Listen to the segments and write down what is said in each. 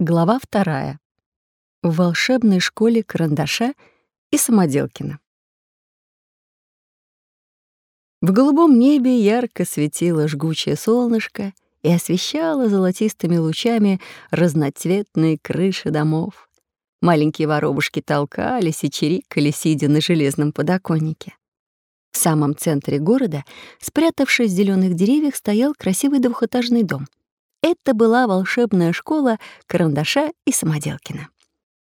Глава вторая. В волшебной школе карандаша и самоделкина. В голубом небе ярко светило жгучее солнышко и освещало золотистыми лучами разноцветные крыши домов. Маленькие воробушки толкались и чирикали, сидя на железном подоконнике. В самом центре города, спрятавшись в зеленых деревьях, стоял красивый двухэтажный дом — это была волшебная школа Карандаша и Самоделкина.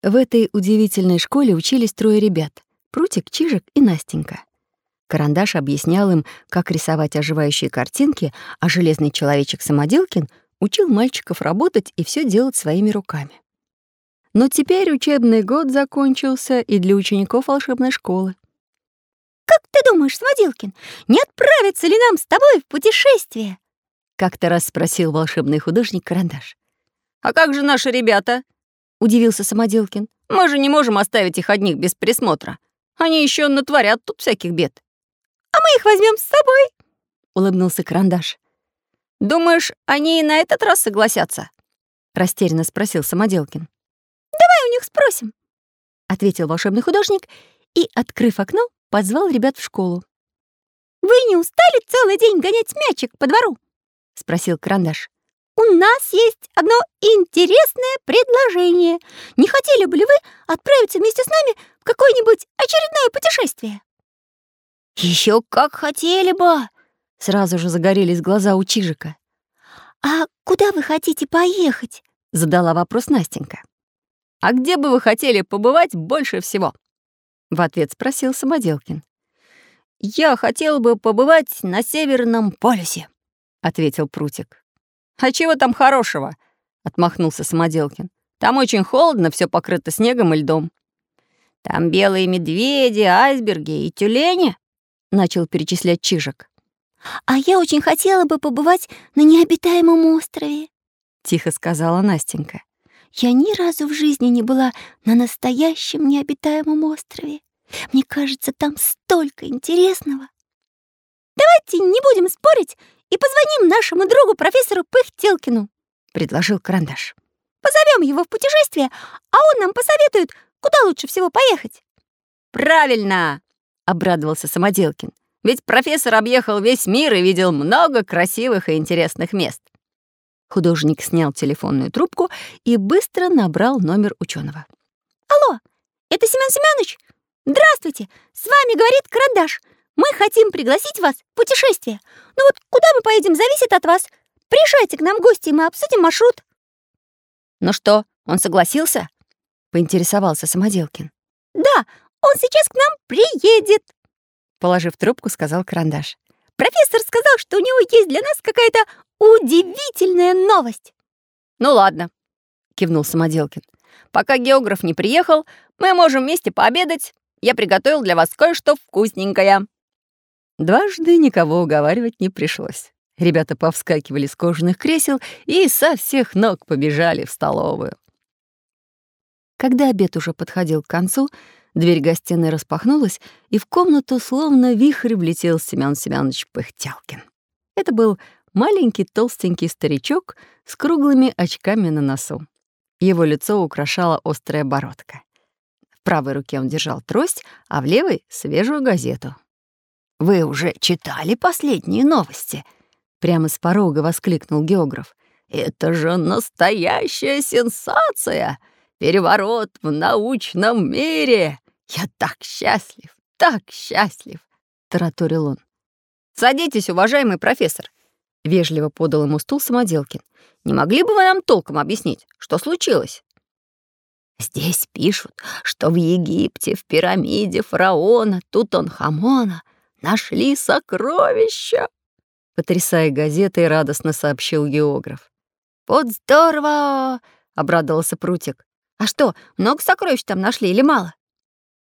В этой удивительной школе учились трое ребят — Прутик, Чижик и Настенька. Карандаш объяснял им, как рисовать оживающие картинки, а железный человечек Самоделкин учил мальчиков работать и все делать своими руками. Но теперь учебный год закончился и для учеников волшебной школы. «Как ты думаешь, Самоделкин, не отправится ли нам с тобой в путешествие?» Как-то раз спросил волшебный художник Карандаш. «А как же наши ребята?» — удивился Самоделкин. «Мы же не можем оставить их одних без присмотра. Они еще натворят тут всяких бед». «А мы их возьмем с собой», — улыбнулся Карандаш. «Думаешь, они и на этот раз согласятся?» — растерянно спросил Самоделкин. «Давай у них спросим», — ответил волшебный художник и, открыв окно, позвал ребят в школу. «Вы не устали целый день гонять мячик по двору?» — спросил Карандаш. «У нас есть одно интересное предложение. Не хотели бы ли вы отправиться вместе с нами в какое-нибудь очередное путешествие?» Еще как хотели бы!» Сразу же загорелись глаза у Чижика. «А куда вы хотите поехать?» — задала вопрос Настенька. «А где бы вы хотели побывать больше всего?» — в ответ спросил Самоделкин. «Я хотел бы побывать на Северном полюсе», ответил Прутик. «А чего там хорошего?» — отмахнулся Самоделкин. «Там очень холодно, все покрыто снегом и льдом». «Там белые медведи, айсберги и тюлени», — начал перечислять Чижик. «А я очень хотела бы побывать на необитаемом острове», — тихо сказала Настенька. «Я ни разу в жизни не была на настоящем необитаемом острове. Мне кажется, там столько интересного». «Давайте не будем спорить и позвоним нашему другу профессору Пыхтелкину», — предложил Карандаш. «Позовем его в путешествие, а он нам посоветует, куда лучше всего поехать». «Правильно!» — обрадовался Самоделкин. «Ведь профессор объехал весь мир и видел много красивых и интересных мест». Художник снял телефонную трубку и быстро набрал номер ученого. «Алло, это Семен Семенович? Здравствуйте, с вами говорит Карандаш. Мы хотим пригласить вас в путешествие. Но вот куда мы поедем, зависит от вас. Приезжайте к нам в гости, и мы обсудим маршрут». «Ну что, он согласился?» — поинтересовался Самоделкин. «Да, он сейчас к нам приедет», — положив трубку, сказал Карандаш. «Профессор сказал, что у него есть для нас какая-то удивительная новость». «Ну ладно», — кивнул Самоделкин. «Пока географ не приехал, мы можем вместе пообедать. Я приготовил для вас кое-что вкусненькое». Дважды никого уговаривать не пришлось. Ребята повскакивали с кожаных кресел и со всех ног побежали в столовую. Когда обед уже подходил к концу, дверь гостиной распахнулась, и в комнату словно вихрь влетел Семён Семёнович Пыхтялкин. Это был маленький толстенький старичок с круглыми очками на носу. Его лицо украшала острая бородка. В правой руке он держал трость, а в левой — свежую газету. «Вы уже читали последние новости?» Прямо с порога воскликнул географ. «Это же настоящая сенсация! Переворот в научном мире! Я так счастлив, так счастлив!» — тараторил он. «Садитесь, уважаемый профессор!» — вежливо подал ему стул самоделкин. «Не могли бы вы нам толком объяснить, что случилось?» «Здесь пишут, что в Египте, в пирамиде фараона Тутанхамона — Нашли сокровища!» Потрясая газетой, радостно сообщил географ. «Вот здорово!» — обрадовался Прутик. «А что, много сокровищ там нашли или мало?»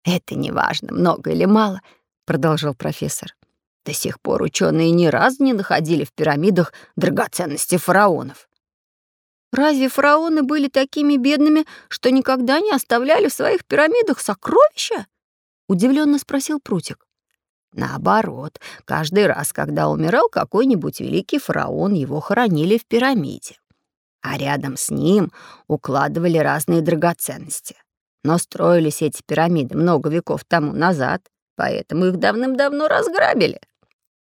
«Это не важно, много или мало», — продолжал профессор. «До сих пор ученые ни разу не находили в пирамидах драгоценности фараонов». «Разве фараоны были такими бедными, что никогда не оставляли в своих пирамидах сокровища?» — удивленно спросил Прутик. Наоборот, каждый раз, когда умирал какой-нибудь великий фараон, его хоронили в пирамиде. а рядом с ним укладывали разные драгоценности. Но строились эти пирамиды много веков тому назад, поэтому их давным-давно разграбили»,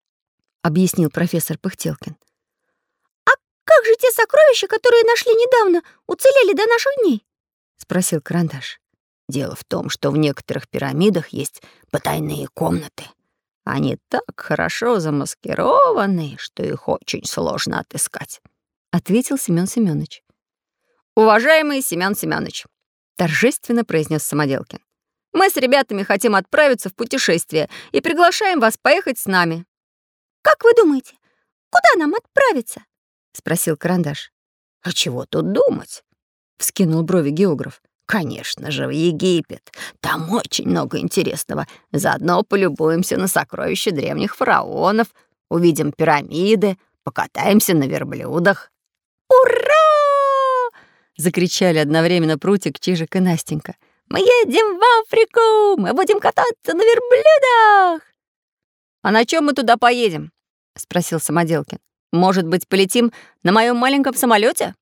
— объяснил профессор Пыхтелкин. «А как же те сокровища, которые нашли недавно, уцелели до наших дней?» — спросил Карандаш. «Дело в том, что в некоторых пирамидах есть потайные комнаты. Они так хорошо замаскированы, что их очень сложно отыскать», — ответил Семён Семёныч. «Уважаемый Семён Семёныч, торжественно произнес Самоделкин. Мы с ребятами хотим отправиться в путешествие и приглашаем вас поехать с нами. Как вы думаете, куда нам отправиться? спросил Карандаш. А чего тут думать? вскинул брови географ. Конечно же, в Египет. Там очень много интересного. Заодно полюбуемся на сокровища древних фараонов, увидим пирамиды, покатаемся на верблюдах. Ура! Закричали одновременно Прутик, Чижик и Настенька. «Мы едем в Африку! Мы будем кататься на верблюдах!» «А на чем мы туда поедем?» — спросил Самоделкин. «Может быть, полетим на моем маленьком самолете?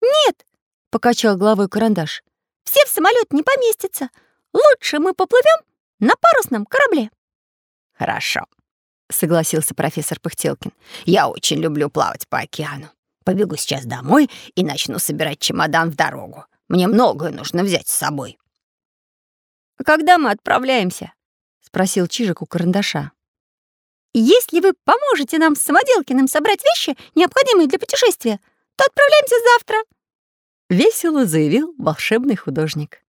«Нет!» — покачал головой карандаш. «Все в самолет не поместятся. Лучше мы поплывем на парусном корабле». «Хорошо», — согласился профессор Пыхтелкин. «Я очень люблю плавать по океану. Побегу сейчас домой и начну собирать чемодан в дорогу. Мне многое нужно взять с собой». «А когда мы отправляемся?» — спросил Чижик у карандаша. «Если вы поможете нам с Самоделкиным собрать вещи, необходимые для путешествия, то отправляемся завтра», — весело заявил волшебный художник.